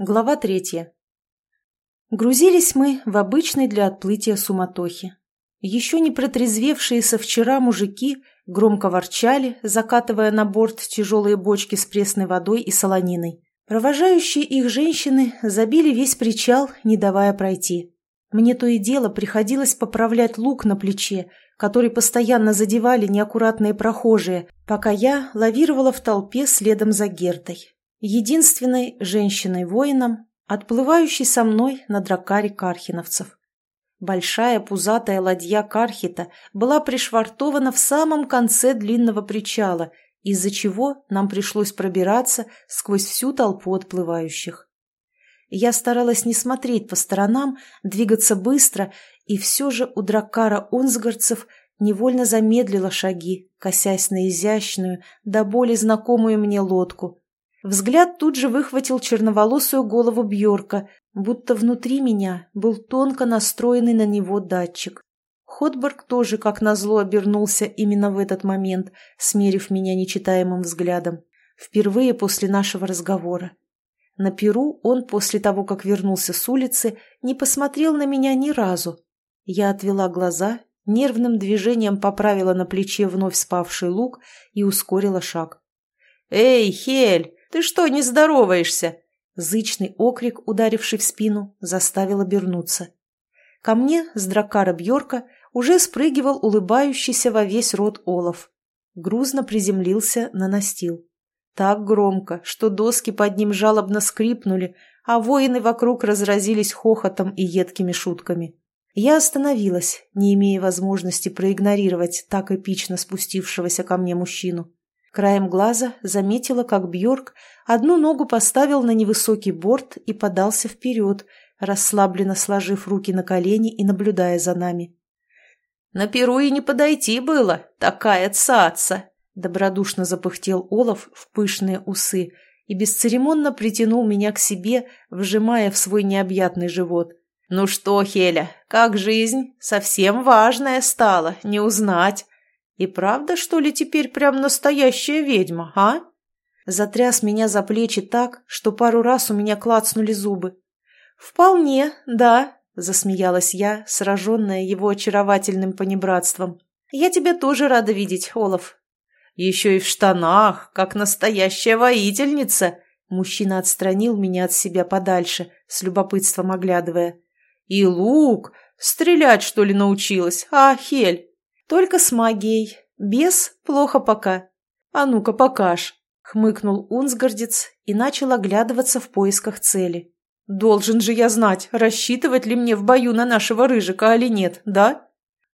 Глава третья. Грузились мы в обычной для отплытия суматохе. Еще не протрезвевшие со вчера мужики громко ворчали, закатывая на борт тяжелые бочки с пресной водой и солониной. Провожающие их женщины забили весь причал, не давая пройти. Мне то и дело приходилось поправлять лук на плече, который постоянно задевали неаккуратные прохожие, пока я лавировала в толпе следом за Гертой единственной женщиной-воином, отплывающей со мной на дракаре кархиновцев. Большая пузатая ладья Кархита была пришвартована в самом конце длинного причала, из-за чего нам пришлось пробираться сквозь всю толпу отплывающих. Я старалась не смотреть по сторонам, двигаться быстро, и все же у дракара унсгардцев невольно замедлила шаги, косясь на изящную, до боли знакомую мне лодку, Взгляд тут же выхватил черноволосую голову Бьорка, будто внутри меня был тонко настроенный на него датчик. Ходберг тоже, как назло, обернулся именно в этот момент, смерив меня нечитаемым взглядом. Впервые после нашего разговора. На Перу он после того, как вернулся с улицы, не посмотрел на меня ни разу. Я отвела глаза, нервным движением поправила на плече вновь спавший лук и ускорила шаг. «Эй, Хель!» Ты что, не здороваешься?» Зычный окрик, ударивший в спину, заставил обернуться. Ко мне с дракара Бьорка уже спрыгивал улыбающийся во весь рот Олов. Грузно приземлился на настил. Так громко, что доски под ним жалобно скрипнули, а воины вокруг разразились хохотом и едкими шутками. Я остановилась, не имея возможности проигнорировать так эпично спустившегося ко мне мужчину. Краем глаза заметила, как Бьорк одну ногу поставил на невысокий борт и подался вперед, расслабленно сложив руки на колени и наблюдая за нами. «На перу и не подойти было, такая цаца!» Добродушно запыхтел Олаф в пышные усы и бесцеремонно притянул меня к себе, вжимая в свой необъятный живот. «Ну что, Хеля, как жизнь? Совсем важная стала, не узнать!» И правда, что ли, теперь прям настоящая ведьма, а? Затряс меня за плечи так, что пару раз у меня клацнули зубы. «Вполне, да», — засмеялась я, сраженная его очаровательным понебратством. «Я тебя тоже рада видеть, Олаф». «Еще и в штанах, как настоящая воительница!» Мужчина отстранил меня от себя подальше, с любопытством оглядывая. «И лук! Стрелять, что ли, научилась? А, Хель, «Только с магией. Без плохо пока. А ну-ка, покаж!» — хмыкнул Унсгардец и начал оглядываться в поисках цели. «Должен же я знать, рассчитывать ли мне в бою на нашего рыжика или нет, да?»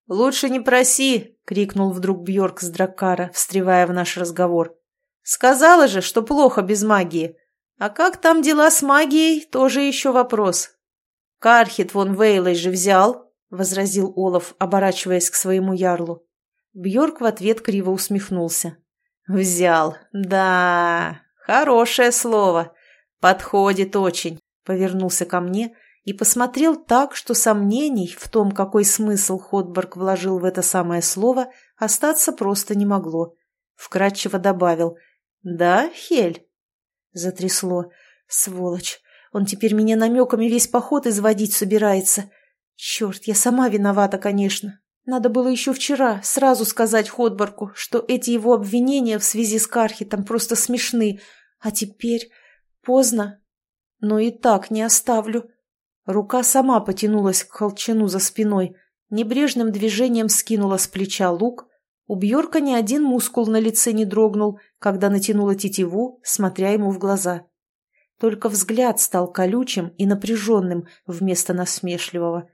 «Лучше не проси!» — крикнул вдруг Бьорк с Драккара, встревая в наш разговор. «Сказала же, что плохо без магии. А как там дела с магией, тоже еще вопрос. Кархит вон Вейлой же взял, возразил Олаф, оборачиваясь к своему ярлу. Бьорк в ответ криво усмехнулся. «Взял. Да, хорошее слово. Подходит очень», — повернулся ко мне и посмотрел так, что сомнений в том, какой смысл Ходберг вложил в это самое слово, остаться просто не могло. Вкратчиво добавил «Да, Хель?» Затрясло. «Сволочь! Он теперь меня намеками весь поход изводить собирается. Черт, я сама виновата, конечно. Надо было еще вчера сразу сказать Ходборку, что эти его обвинения в связи с Кархитом просто смешны, а теперь поздно. Но и так не оставлю. Рука сама потянулась к холчану за спиной, небрежным движением скинула с плеча лук. У Бьорка ни один мускул на лице не дрогнул, когда натянула тетиву, смотря ему в глаза. Только взгляд стал колючим и напряженным вместо насмешливого.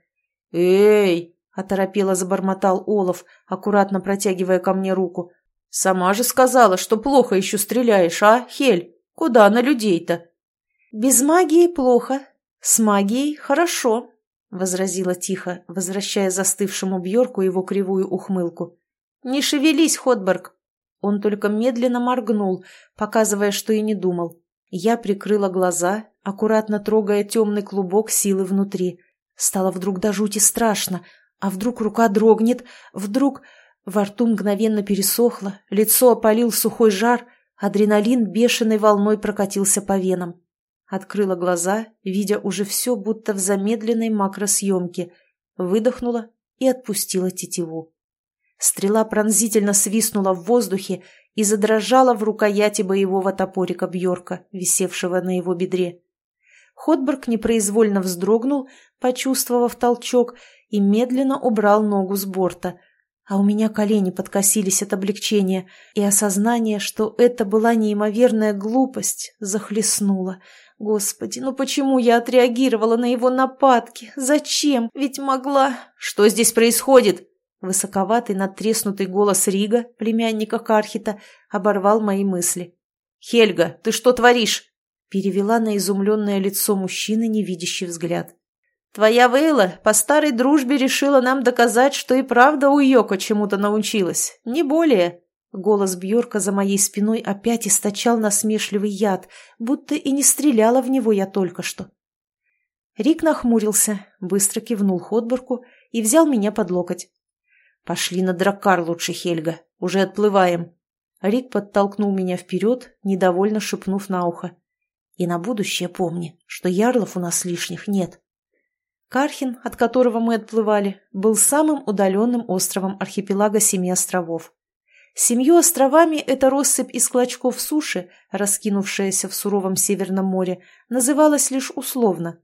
«Эй!» — оторопело забормотал Олов, аккуратно протягивая ко мне руку. «Сама же сказала, что плохо еще стреляешь, а, Хель? Куда на людей-то?» «Без магии плохо, с магией хорошо», — возразила тихо, возвращая застывшему Бьорку его кривую ухмылку. «Не шевелись, Ходберг!» Он только медленно моргнул, показывая, что и не думал. Я прикрыла глаза, аккуратно трогая темный клубок силы внутри — Стало вдруг до жути страшно. А вдруг рука дрогнет? Вдруг... Во рту мгновенно пересохло, лицо опалил сухой жар, адреналин бешеной волной прокатился по венам. Открыла глаза, видя уже все будто в замедленной макросъемке, выдохнула и отпустила тетиву. Стрела пронзительно свистнула в воздухе и задрожала в рукояти боевого топорика Бьорка, висевшего на его бедре. Ходберг непроизвольно вздрогнул, почувствовав толчок, и медленно убрал ногу с борта. А у меня колени подкосились от облегчения, и осознание, что это была неимоверная глупость, захлестнуло. Господи, ну почему я отреагировала на его нападки? Зачем? Ведь могла... Что здесь происходит? Высоковатый надтреснутый голос Рига, племянника Кархита, оборвал мои мысли. «Хельга, ты что творишь?» Перевела на изумленное лицо мужчины невидящий взгляд. «Твоя Вейла по старой дружбе решила нам доказать, что и правда у Йоко чему-то научилась. Не более». Голос Бьорка за моей спиной опять источал насмешливый яд, будто и не стреляла в него я только что. Рик нахмурился, быстро кивнул Ходборку и взял меня под локоть. «Пошли на драккар лучше, Хельга. Уже отплываем». Рик подтолкнул меня вперед, недовольно шепнув на ухо. И на будущее помни, что ярлов у нас лишних нет. Кархин, от которого мы отплывали, был самым удаленным островом архипелага Семи островов. Семью островами эта россыпь из клочков суши, раскинувшаяся в суровом Северном море, называлась лишь условно.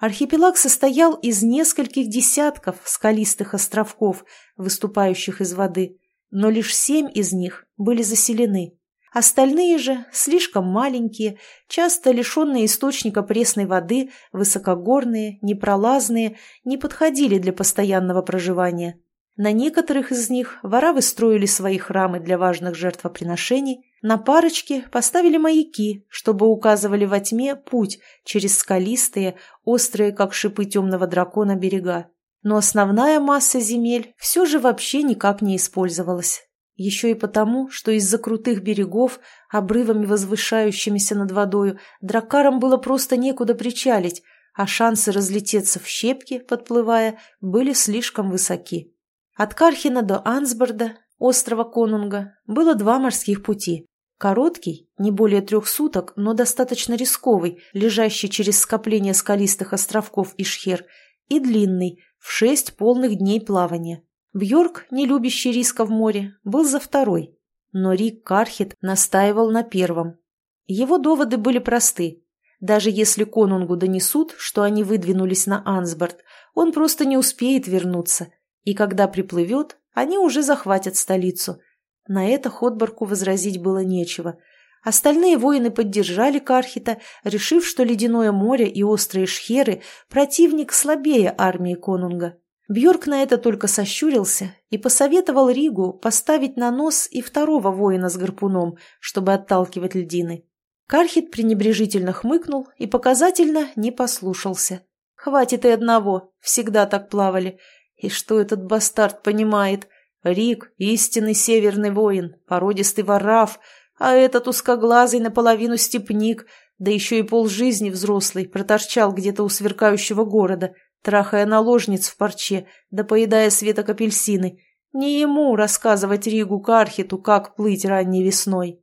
Архипелаг состоял из нескольких десятков скалистых островков, выступающих из воды, но лишь семь из них были заселены. Остальные же, слишком маленькие, часто лишенные источника пресной воды, высокогорные, непролазные, не подходили для постоянного проживания. На некоторых из них воравы строили свои храмы для важных жертвоприношений, на парочке поставили маяки, чтобы указывали во тьме путь через скалистые, острые, как шипы темного дракона, берега. Но основная масса земель все же вообще никак не использовалась. Еще и потому, что из-за крутых берегов, обрывами возвышающимися над водою, дракарам было просто некуда причалить, а шансы разлететься в щепки, подплывая, были слишком высоки. От Кархина до Ансборда, острова Конунга, было два морских пути. Короткий, не более трех суток, но достаточно рисковый, лежащий через скопление скалистых островков Ишхер, и длинный, в шесть полных дней плавания. Бьорк, не любящий риска в море, был за второй, но Рик Кархит настаивал на первом. Его доводы были просты. Даже если конунгу донесут, что они выдвинулись на Ансборд, он просто не успеет вернуться, и когда приплывет, они уже захватят столицу. На это Ходборку возразить было нечего. Остальные воины поддержали Кархита, решив, что Ледяное море и острые шхеры – противник слабее армии конунга. Бьорк на это только сощурился и посоветовал Ригу поставить на нос и второго воина с гарпуном, чтобы отталкивать льдины. Кархит пренебрежительно хмыкнул и показательно не послушался. «Хватит и одного, всегда так плавали. И что этот бастард понимает? Риг — истинный северный воин, породистый вораф, а этот узкоглазый наполовину степник, да еще и полжизни взрослый, проторчал где-то у сверкающего города, трахая наложниц в парче, да поедая светок апельсины. Не ему рассказывать Ригу Кархиту, как плыть ранней весной.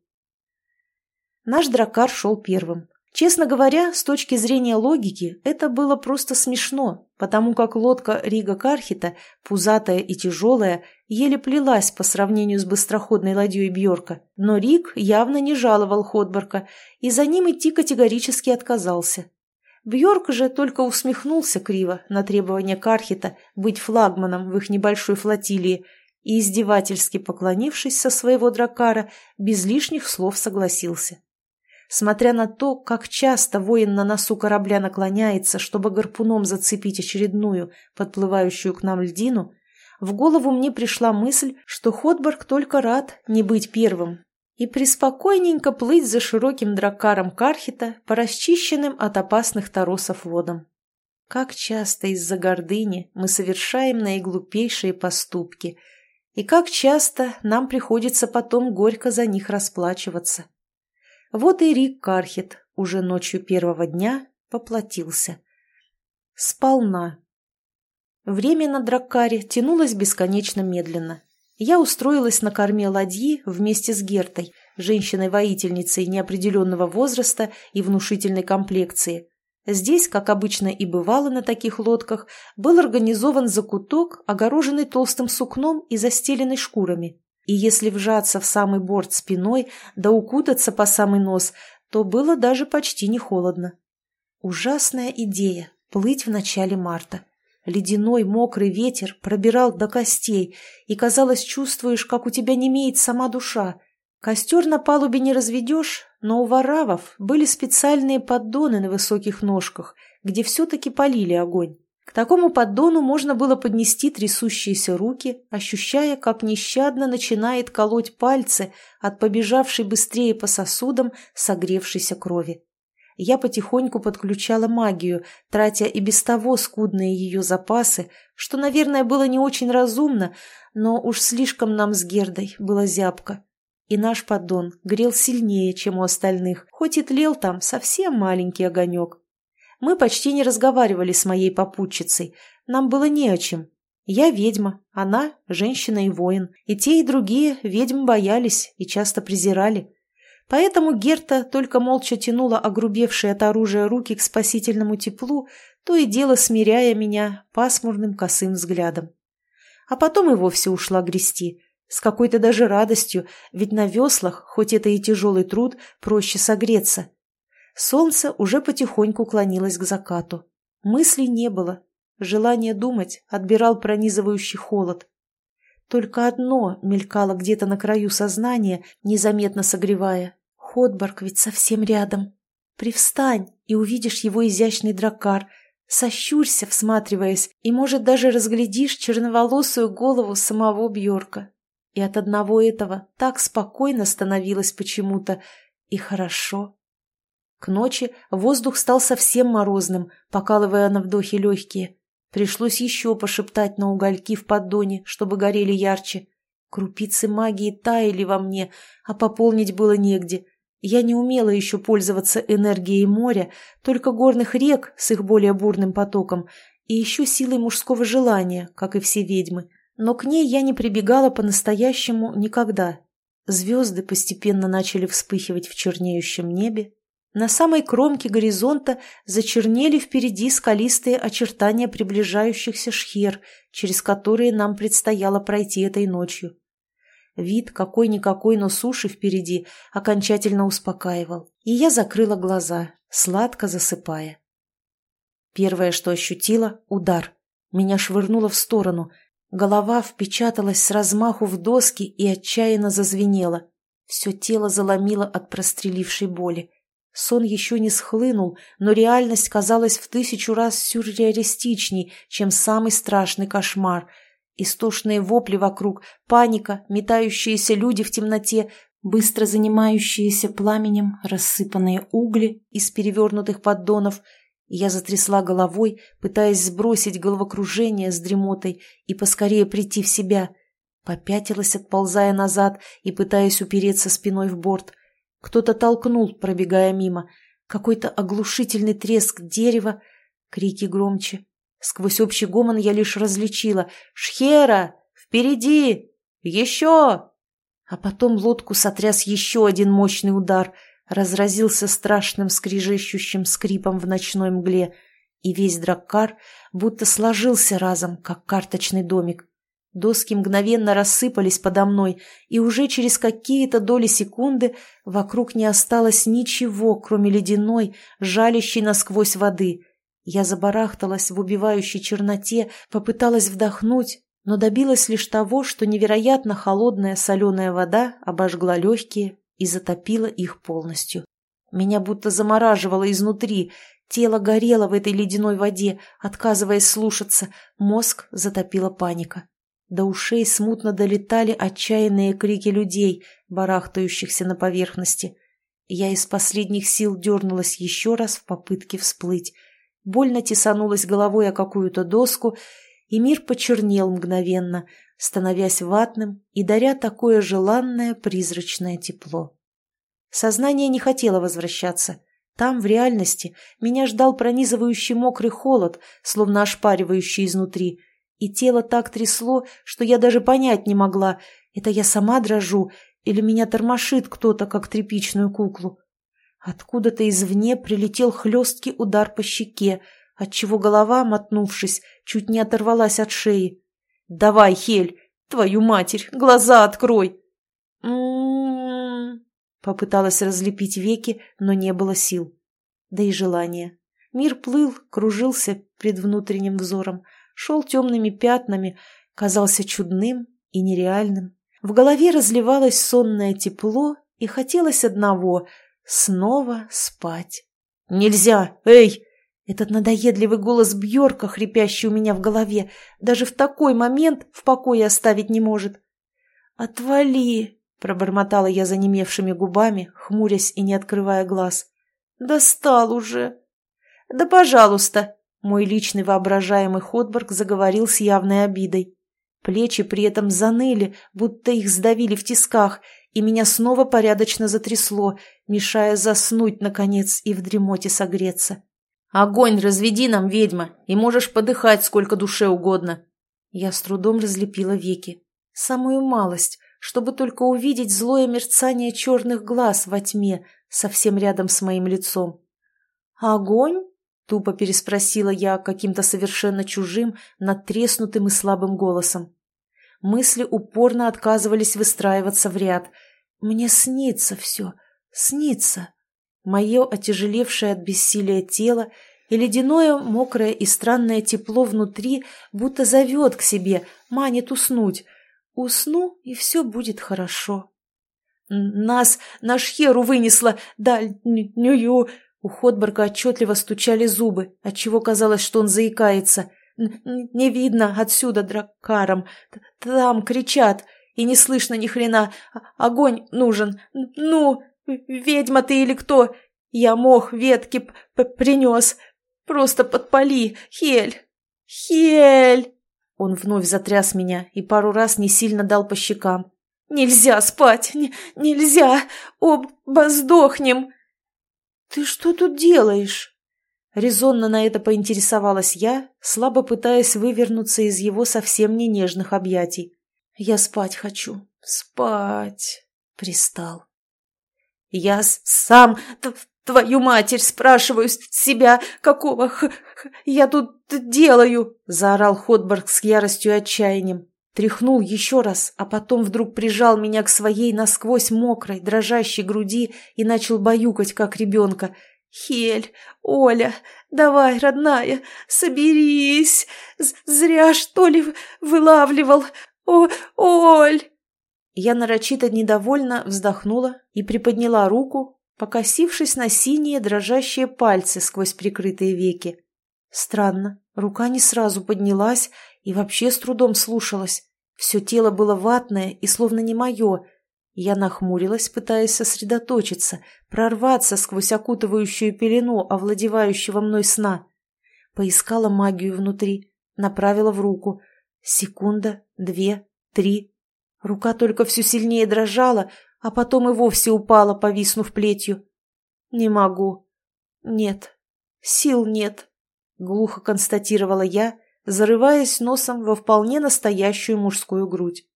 Наш дракар шел первым. Честно говоря, с точки зрения логики, это было просто смешно, потому как лодка Рига Кархита, пузатая и тяжелая, еле плелась по сравнению с быстроходной ладьей Бьорка. Но Риг явно не жаловал Ходборка и за ним идти категорически отказался. Бьорк же только усмехнулся криво на требование Кархита быть флагманом в их небольшой флотилии и, издевательски поклонившись со своего дракара, без лишних слов согласился. Смотря на то, как часто воин на носу корабля наклоняется, чтобы гарпуном зацепить очередную, подплывающую к нам льдину, в голову мне пришла мысль, что Ходберг только рад не быть первым и приспокойненько плыть за широким дракаром Кархита по расчищенным от опасных торосов водам. Как часто из-за гордыни мы совершаем наиглупейшие поступки, и как часто нам приходится потом горько за них расплачиваться. Вот и Рик Кархит уже ночью первого дня поплатился. Сполна. Время на Драккаре тянулось бесконечно медленно. Я устроилась на корме ладьи вместе с Гертой, женщиной-воительницей неопределенного возраста и внушительной комплекции. Здесь, как обычно и бывало на таких лодках, был организован закуток, огороженный толстым сукном и застеленный шкурами. И если вжаться в самый борт спиной да укутаться по самый нос, то было даже почти не холодно. Ужасная идея – плыть в начале марта. Ледяной мокрый ветер пробирал до костей, и, казалось, чувствуешь, как у тебя немеет сама душа. Костер на палубе не разведешь, но у варавов были специальные поддоны на высоких ножках, где все-таки полили огонь. К такому поддону можно было поднести трясущиеся руки, ощущая, как нещадно начинает колоть пальцы от побежавшей быстрее по сосудам согревшейся крови я потихоньку подключала магию, тратя и без того скудные ее запасы, что, наверное, было не очень разумно, но уж слишком нам с Гердой было зябко. И наш поддон грел сильнее, чем у остальных, хоть и тлел там совсем маленький огонек. Мы почти не разговаривали с моей попутчицей, нам было не о чем. Я ведьма, она – женщина и воин, и те, и другие ведьм боялись и часто презирали. Поэтому Герта только молча тянула огрубевшие от оружия руки к спасительному теплу, то и дело смиряя меня пасмурным косым взглядом. А потом и вовсе ушла грести, с какой-то даже радостью, ведь на веслах, хоть это и тяжелый труд, проще согреться. Солнце уже потихоньку клонилось к закату. Мыслей не было. Желание думать отбирал пронизывающий холод. Только одно мелькало где-то на краю сознания, незаметно согревая Ходборг ведь совсем рядом. Привстань и увидишь его изящный дракар. Сощурься, всматриваясь, и, может, даже разглядишь черноволосую голову самого Бьорка. И от одного этого так спокойно становилось почему-то и хорошо. К ночи воздух стал совсем морозным, покалывая на вдохе легкие. Пришлось еще пошептать на угольки в поддоне, чтобы горели ярче. Крупицы магии таяли во мне, а пополнить было негде — я не умела еще пользоваться энергией моря, только горных рек с их более бурным потоком, и еще силой мужского желания, как и все ведьмы. Но к ней я не прибегала по-настоящему никогда. Звезды постепенно начали вспыхивать в чернеющем небе. На самой кромке горизонта зачернели впереди скалистые очертания приближающихся шхер, через которые нам предстояло пройти этой ночью. Вид какой-никакой, но суши впереди окончательно успокаивал, и я закрыла глаза, сладко засыпая. Первое, что ощутила — удар. Меня швырнуло в сторону. Голова впечаталась с размаху в доски и отчаянно зазвенела. Все тело заломило от прострелившей боли. Сон еще не схлынул, но реальность казалась в тысячу раз сюрреалистичней, чем самый страшный кошмар — Истошные вопли вокруг, паника, метающиеся люди в темноте, быстро занимающиеся пламенем рассыпанные угли из перевернутых поддонов. Я затрясла головой, пытаясь сбросить головокружение с дремотой и поскорее прийти в себя. Попятилась, отползая назад и пытаясь упереться спиной в борт. Кто-то толкнул, пробегая мимо. Какой-то оглушительный треск дерева, крики громче. Сквозь общий гомон я лишь различила «Шхера! Впереди! Еще!» А потом лодку сотряс еще один мощный удар, разразился страшным скрижещущим скрипом в ночной мгле, и весь драккар будто сложился разом, как карточный домик. Доски мгновенно рассыпались подо мной, и уже через какие-то доли секунды вокруг не осталось ничего, кроме ледяной, жалящей насквозь воды — я забарахталась в убивающей черноте, попыталась вдохнуть, но добилась лишь того, что невероятно холодная соленая вода обожгла легкие и затопила их полностью. Меня будто замораживало изнутри, тело горело в этой ледяной воде, отказываясь слушаться, мозг затопила паника. До ушей смутно долетали отчаянные крики людей, барахтающихся на поверхности. Я из последних сил дернулась еще раз в попытке всплыть, больно тесанулась головой о какую-то доску, и мир почернел мгновенно, становясь ватным и даря такое желанное призрачное тепло. Сознание не хотело возвращаться. Там, в реальности, меня ждал пронизывающий мокрый холод, словно ошпаривающий изнутри, и тело так трясло, что я даже понять не могла, это я сама дрожу или меня тормошит кто-то, как тряпичную куклу. Откуда-то извне прилетел хлесткий удар по щеке, отчего голова, мотнувшись, чуть не оторвалась от шеи. «Давай, Хель, твою матерь, глаза открой!» Попыталась разлепить веки, но не было сил. Да и желания. Мир плыл, кружился пред внутренним взором, шел темными пятнами, казался чудным и нереальным. В голове разливалось сонное тепло, и хотелось одного — снова спать. «Нельзя! Эй!» Этот надоедливый голос Бьорка, хрипящий у меня в голове, даже в такой момент в покое оставить не может. «Отвали!» — пробормотала я занемевшими губами, хмурясь и не открывая глаз. «Достал уже!» «Да пожалуйста!» — мой личный воображаемый Ходберг заговорил с явной обидой. Плечи при этом заныли, будто их сдавили в тисках, и меня снова порядочно затрясло, мешая заснуть, наконец, и в дремоте согреться. «Огонь разведи нам, ведьма, и можешь подыхать сколько душе угодно!» Я с трудом разлепила веки. Самую малость, чтобы только увидеть злое мерцание черных глаз во тьме, совсем рядом с моим лицом. «Огонь?» Тупо переспросила я каким-то совершенно чужим, надтреснутым и слабым голосом. Мысли упорно отказывались выстраиваться в ряд. Мне снится все, снится. Мое отяжелевшее от бессилия тело и ледяное, мокрое и странное тепло внутри будто зовет к себе, манит уснуть. Усну, и все будет хорошо. «Нас на Шхеру вынесло дальнюю у Ходборга отчетливо стучали зубы, отчего казалось, что он заикается. «Не видно отсюда дракаром. Там кричат, и не слышно ни хрена. Огонь нужен. Ну, ведьма ты или кто? Я мох ветки принес. Просто подпали, Хель! Хель!» Он вновь затряс меня и пару раз не сильно дал по щекам. «Нельзя спать! Н нельзя! Оба сдохнем!» «Ты что тут делаешь?» Резонно на это поинтересовалась я, слабо пытаясь вывернуться из его совсем не нежных объятий. «Я спать хочу. Спать!» — пристал. «Я сам, твою матерь, спрашиваю себя, какого х, х я тут делаю?» — заорал Ходберг с яростью и отчаянием. Тряхнул еще раз, а потом вдруг прижал меня к своей насквозь мокрой, дрожащей груди и начал баюкать, как ребенка. «Хель, Оля, давай, родная, соберись! Зря, что ли, вылавливал? О, Оль!» Я нарочито недовольно вздохнула и приподняла руку, покосившись на синие дрожащие пальцы сквозь прикрытые веки. Странно, рука не сразу поднялась и вообще с трудом слушалась. Все тело было ватное и словно не мое. Я нахмурилась, пытаясь сосредоточиться, прорваться сквозь окутывающую пелену овладевающего мной сна. Поискала магию внутри, направила в руку. Секунда, две, три. Рука только все сильнее дрожала, а потом и вовсе упала, повиснув плетью. «Не могу. Нет. Сил нет», — глухо констатировала я, зарываясь носом во вполне настоящую мужскую грудь.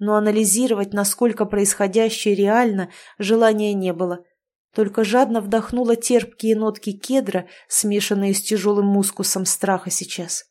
Но анализировать, насколько происходящее реально, желания не было. Только жадно вдохнула терпкие нотки кедра, смешанные с тяжелым мускусом страха сейчас.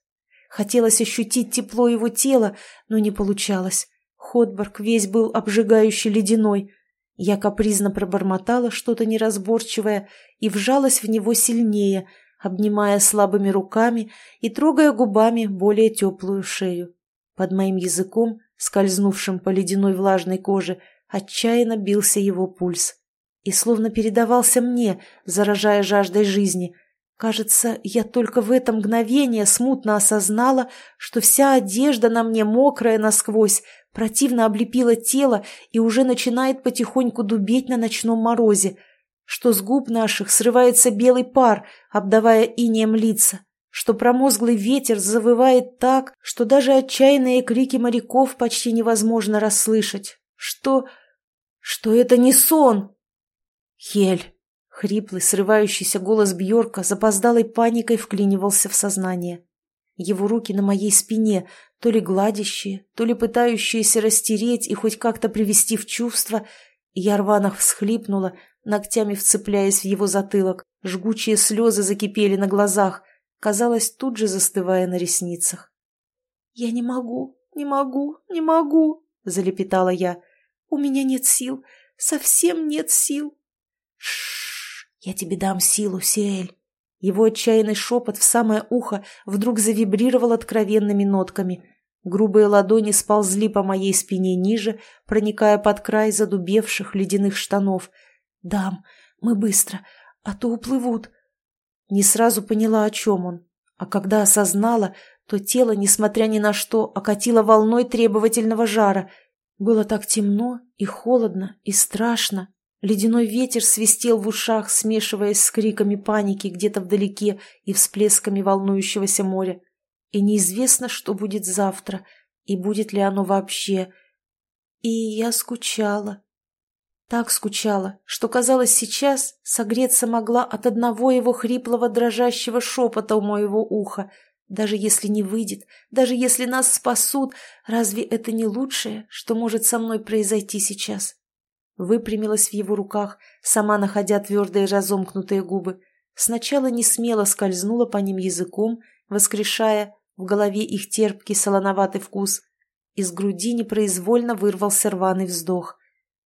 Хотелось ощутить тепло его тела, но не получалось. Ходборг весь был обжигающий ледяной. Я капризно пробормотала что-то неразборчивое и вжалась в него сильнее — обнимая слабыми руками и трогая губами более теплую шею. Под моим языком, скользнувшим по ледяной влажной коже, отчаянно бился его пульс. И словно передавался мне, заражая жаждой жизни. Кажется, я только в это мгновение смутно осознала, что вся одежда на мне мокрая насквозь, противно облепила тело и уже начинает потихоньку дубеть на ночном морозе — что с губ наших срывается белый пар, обдавая инеем лица, что промозглый ветер завывает так, что даже отчаянные крики моряков почти невозможно расслышать, что... что это не сон. Хель! Хриплый, срывающийся голос Бьорка запоздалой паникой вклинивался в сознание. Его руки на моей спине, то ли гладящие, то ли пытающиеся растереть и хоть как-то привести в чувство. Я рвано всхлипнула, ногтями вцепляясь в его затылок. Жгучие слезы закипели на глазах, казалось, тут же застывая на ресницах. «Я не могу, не могу, не могу», — залепетала я. «У меня нет сил, совсем нет сил». «Шш, я тебе дам силу, Сиэль». Его отчаянный шепот в самое ухо вдруг завибрировал откровенными нотками. Грубые ладони сползли по моей спине ниже, проникая под край задубевших ледяных штанов. «Дам, мы быстро, а то уплывут». Не сразу поняла, о чем он, а когда осознала, то тело, несмотря ни на что, окатило волной требовательного жара. Было так темно и холодно и страшно. Ледяной ветер свистел в ушах, смешиваясь с криками паники где-то вдалеке и всплесками волнующегося моря. И неизвестно, что будет завтра, и будет ли оно вообще. И я скучала. Так скучала, что, казалось, сейчас согреться могла от одного его хриплого дрожащего шепота у моего уха. Даже если не выйдет, даже если нас спасут, разве это не лучшее, что может со мной произойти сейчас? Выпрямилась в его руках, сама находя твердые разомкнутые губы. Сначала не смело скользнула по ним языком, воскрешая в голове их терпкий солоноватый вкус. Из груди непроизвольно вырвался рваный вздох.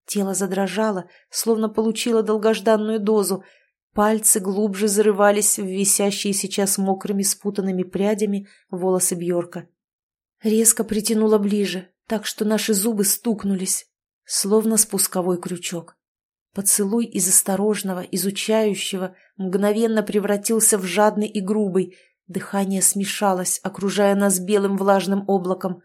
Тело задрожало, словно получило долгожданную дозу. Пальцы глубже зарывались в висящие сейчас мокрыми спутанными прядями волосы Бьорка. Резко притянула ближе, так что наши зубы стукнулись, словно спусковой крючок. Поцелуй из осторожного, изучающего, мгновенно превратился в жадный и грубый. Дыхание смешалось, окружая нас белым влажным облаком.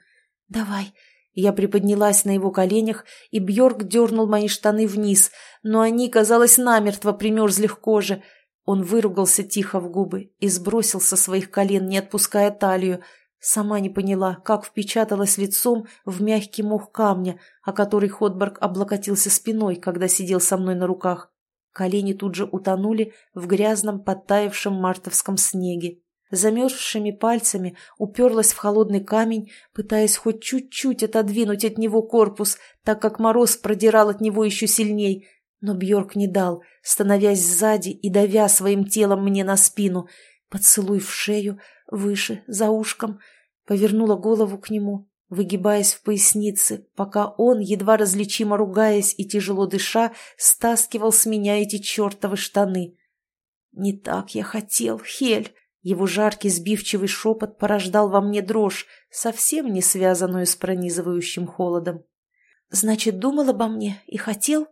«Давай, я приподнялась на его коленях, и Бьорк дернул мои штаны вниз, но они, казалось, намертво примерзли к коже. Он выругался тихо в губы и сбросил со своих колен, не отпуская талию. Сама не поняла, как впечаталась лицом в мягкий мох камня, о который Ходберг облокотился спиной, когда сидел со мной на руках. Колени тут же утонули в грязном, подтаявшем мартовском снеге замерзшими пальцами уперлась в холодный камень, пытаясь хоть чуть-чуть отодвинуть от него корпус, так как мороз продирал от него еще сильней. Но Бьорк не дал, становясь сзади и давя своим телом мне на спину. Поцелуй в шею, выше, за ушком. Повернула голову к нему, выгибаясь в пояснице, пока он, едва различимо ругаясь и тяжело дыша, стаскивал с меня эти чертовы штаны. «Не так я хотел, Хель!» Его жаркий сбивчивый шепот порождал во мне дрожь, совсем не связанную с пронизывающим холодом. «Значит, думал обо мне и хотел?»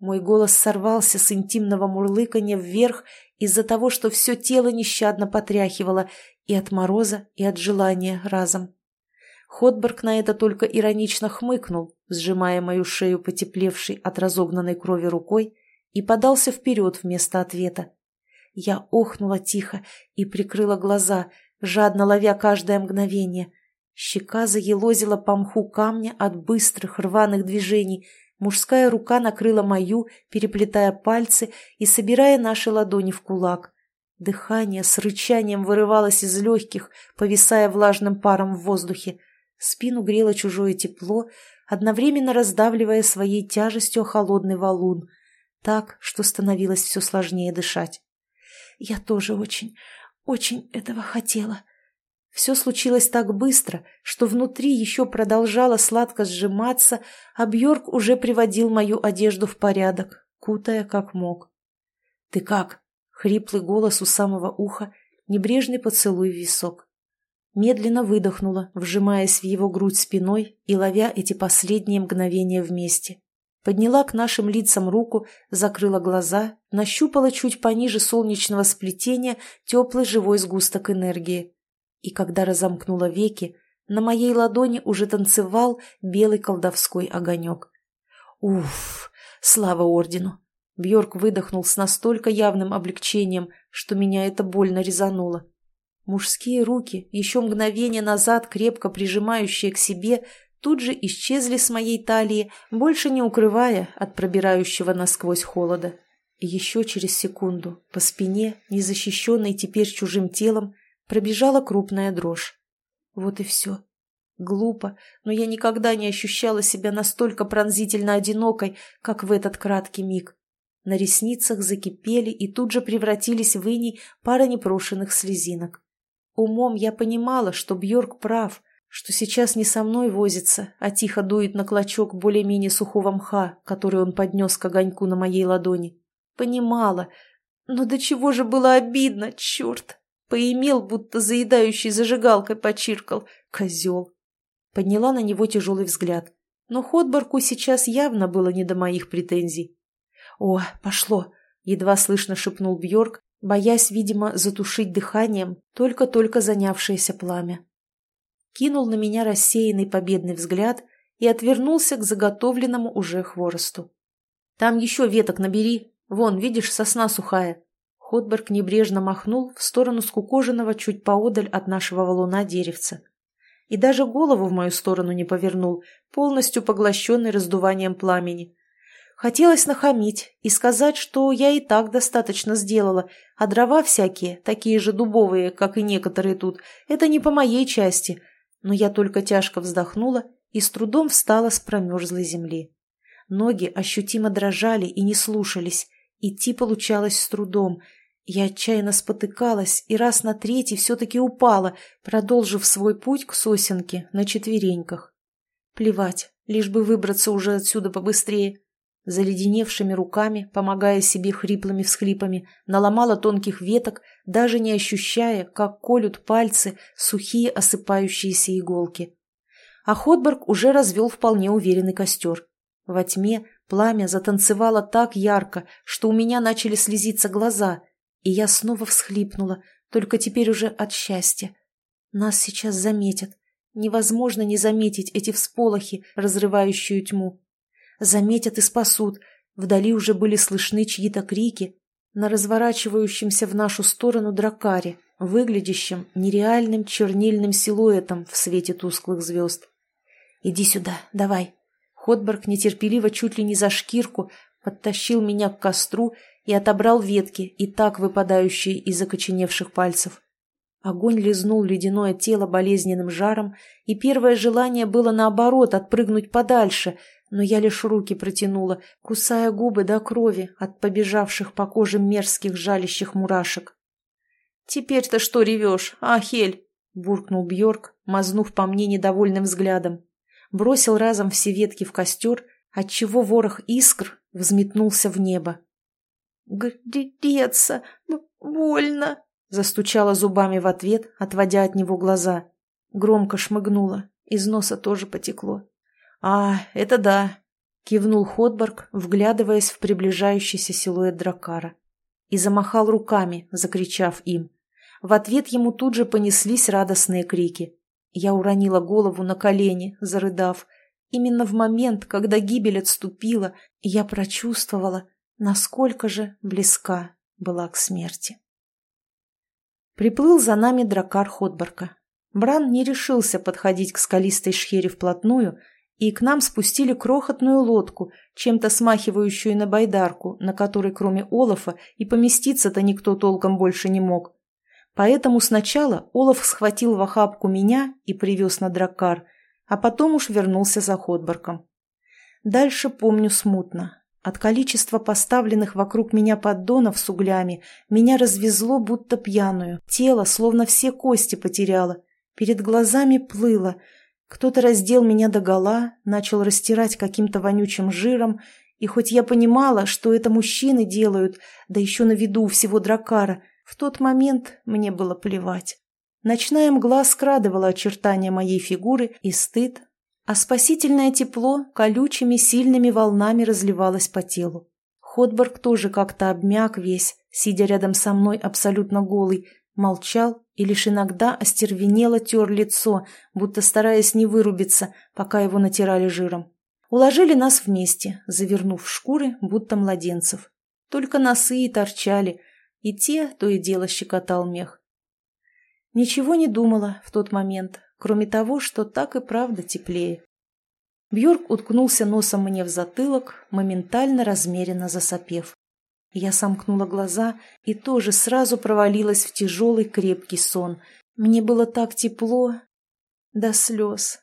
Мой голос сорвался с интимного мурлыканья вверх из-за того, что все тело нещадно потряхивало и от мороза, и от желания разом. Ходберг на это только иронично хмыкнул, сжимая мою шею потеплевшей от разогнанной крови рукой, и подался вперед вместо ответа. Я охнула тихо и прикрыла глаза, жадно ловя каждое мгновение. Щека заелозила по мху камня от быстрых рваных движений. Мужская рука накрыла мою, переплетая пальцы и собирая наши ладони в кулак. Дыхание с рычанием вырывалось из легких, повисая влажным паром в воздухе. Спину грело чужое тепло, одновременно раздавливая своей тяжестью холодный валун, так, что становилось все сложнее дышать. Я тоже очень, очень этого хотела. Все случилось так быстро, что внутри еще продолжало сладко сжиматься, а Бьорк уже приводил мою одежду в порядок, кутая как мог. «Ты как?» — хриплый голос у самого уха, небрежный поцелуй в висок. Медленно выдохнула, вжимаясь в его грудь спиной и ловя эти последние мгновения вместе подняла к нашим лицам руку, закрыла глаза, нащупала чуть пониже солнечного сплетения теплый живой сгусток энергии. И когда разомкнула веки, на моей ладони уже танцевал белый колдовской огонек. Уф, слава ордену! Бьорк выдохнул с настолько явным облегчением, что меня это больно резануло. Мужские руки, еще мгновение назад крепко прижимающие к себе, тут же исчезли с моей талии, больше не укрывая от пробирающего насквозь холода. И еще через секунду по спине, незащищенной теперь чужим телом, пробежала крупная дрожь. Вот и все. Глупо, но я никогда не ощущала себя настолько пронзительно одинокой, как в этот краткий миг. На ресницах закипели и тут же превратились в иней пара непрошенных слезинок. Умом я понимала, что Бьорк прав, что сейчас не со мной возится, а тихо дует на клочок более-менее сухого мха, который он поднес к огоньку на моей ладони. Понимала, но до чего же было обидно, черт! Поимел, будто заедающий зажигалкой почиркал. Козел! Подняла на него тяжелый взгляд. Но Ходборку сейчас явно было не до моих претензий. «О, пошло!» — едва слышно шепнул Бьорк, боясь, видимо, затушить дыханием только-только занявшееся пламя. Кинул на меня рассеянный победный взгляд и отвернулся к заготовленному уже хворосту. «Там еще веток набери. Вон, видишь, сосна сухая». Ходберг небрежно махнул в сторону скукоженного чуть поодаль от нашего валуна деревца. И даже голову в мою сторону не повернул, полностью поглощенный раздуванием пламени. Хотелось нахамить и сказать, что я и так достаточно сделала, а дрова всякие, такие же дубовые, как и некоторые тут, это не по моей части. Но я только тяжко вздохнула и с трудом встала с промерзлой земли. Ноги ощутимо дрожали и не слушались. Идти получалось с трудом. Я отчаянно спотыкалась и раз на третий все-таки упала, продолжив свой путь к сосенке на четвереньках. Плевать, лишь бы выбраться уже отсюда побыстрее заледеневшими руками, помогая себе хриплыми всхлипами, наломала тонких веток, даже не ощущая, как колют пальцы сухие осыпающиеся иголки. А Ходберг уже развел вполне уверенный костер. Во тьме пламя затанцевало так ярко, что у меня начали слезиться глаза, и я снова всхлипнула, только теперь уже от счастья. Нас сейчас заметят. Невозможно не заметить эти всполохи, разрывающую тьму. Заметят и спасут. Вдали уже были слышны чьи-то крики. На разворачивающемся в нашу сторону дракаре, выглядящем нереальным чернильным силуэтом в свете тусклых звезд. «Иди сюда, давай». Ходберг нетерпеливо чуть ли не за шкирку подтащил меня к костру и отобрал ветки, и так выпадающие из окоченевших пальцев. Огонь лизнул ледяное тело болезненным жаром, и первое желание было наоборот отпрыгнуть подальше, но я лишь руки протянула, кусая губы до крови от побежавших по коже мерзких жалящих мурашек. «Теперь-то что ревешь, а, Хель?» — буркнул Бьорк, мазнув по мне недовольным взглядом. Бросил разом все ветки в костер, отчего ворох искр взметнулся в небо. «Греться! Больно!» — застучала зубами в ответ, отводя от него глаза. Громко шмыгнула, из носа тоже потекло. «А, это да», — кивнул Ходборг, вглядываясь в приближающийся силуэт дракара. И замахал руками, закричав им. В ответ ему тут же понеслись радостные крики. Я уронила голову на колени, зарыдав. Именно в момент, когда гибель отступила, я прочувствовала, насколько же близка была к смерти. Приплыл за нами дракар Ходборка. Бран не решился подходить к скалистой шхере вплотную, и к нам спустили крохотную лодку, чем-то смахивающую на байдарку, на которой кроме Олафа и поместиться-то никто толком больше не мог. Поэтому сначала Олаф схватил в охапку меня и привез на драккар, а потом уж вернулся за Ходборком. Дальше помню смутно. От количества поставленных вокруг меня поддонов с углями меня развезло будто пьяную, тело словно все кости потеряло, перед глазами плыло — кто-то раздел меня догола, начал растирать каким-то вонючим жиром, и хоть я понимала, что это мужчины делают, да еще на виду всего дракара, в тот момент мне было плевать. Ночная мгла скрадывала очертания моей фигуры и стыд, а спасительное тепло колючими сильными волнами разливалось по телу. Ходборг тоже как-то обмяк весь, сидя рядом со мной абсолютно голый, молчал и лишь иногда остервенело тер лицо, будто стараясь не вырубиться, пока его натирали жиром. Уложили нас вместе, завернув в шкуры, будто младенцев. Только носы и торчали, и те то и дело щекотал мех. Ничего не думала в тот момент, кроме того, что так и правда теплее. Бьорк уткнулся носом мне в затылок, моментально размеренно засопев. Я сомкнула глаза и тоже сразу провалилась в тяжелый крепкий сон. Мне было так тепло. до слез.